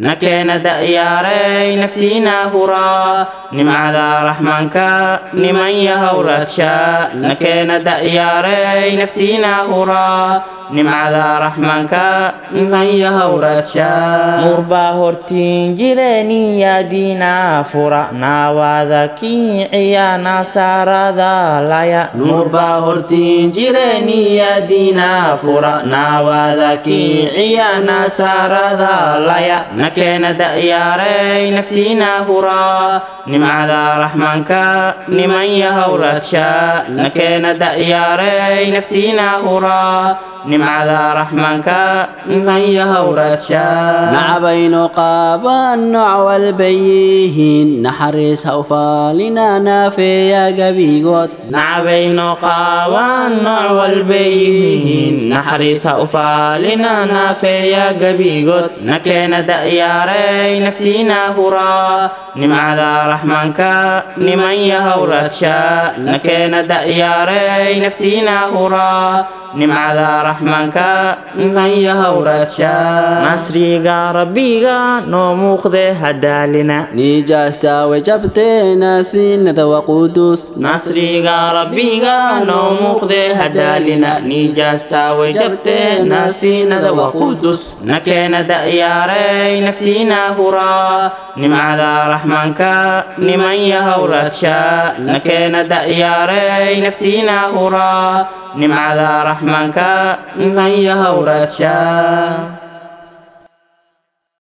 nakeena da'yaaray naftiina huraa nimcada raxmaanka niman yahowradsha nakeena da'yaaray naftiina huraa nimcada raxmaanka niman yahowradsha murbaa hortiin jireniyaadiina fura naawaada kiiciya nasaarada laya. Nurbaa hortiin jireniyaadiina fura naawaada kiiciya nasaarada laya. Nakeena da'yaaray naftiina huraa nimcada raxmaanka niman yahowradsha nakeena da'yaaray naftiina huraa nimcada raxmaanka niman yahowradsha nacabaynu qaaban nooc walbay yihiin naxariis ha u faalina naafeeya gebigood nacabayno qaawan nooc yihiin naxariis ha u faalina naafeeya gebigood nakeena da'yaaray naftiina huraa nimcada raxmaanka niman yahowradsha nakeena da'yaaray naftiina huraa nimcada raxmaanka niman yahowradsha nasriga rabbiga noo muuqde hadaalina niijaasta wajabteena siinada waqudus nasriga rabbiga noo muuqde hadaalina niijaasta wajabteena siinada waqudus nakeena da'yaaray naftiina huraa nimcada raxmaanka niman yahowradsha nakeena da'yaaray naftiina huraa nimcada raxmaanka niman yahowradsha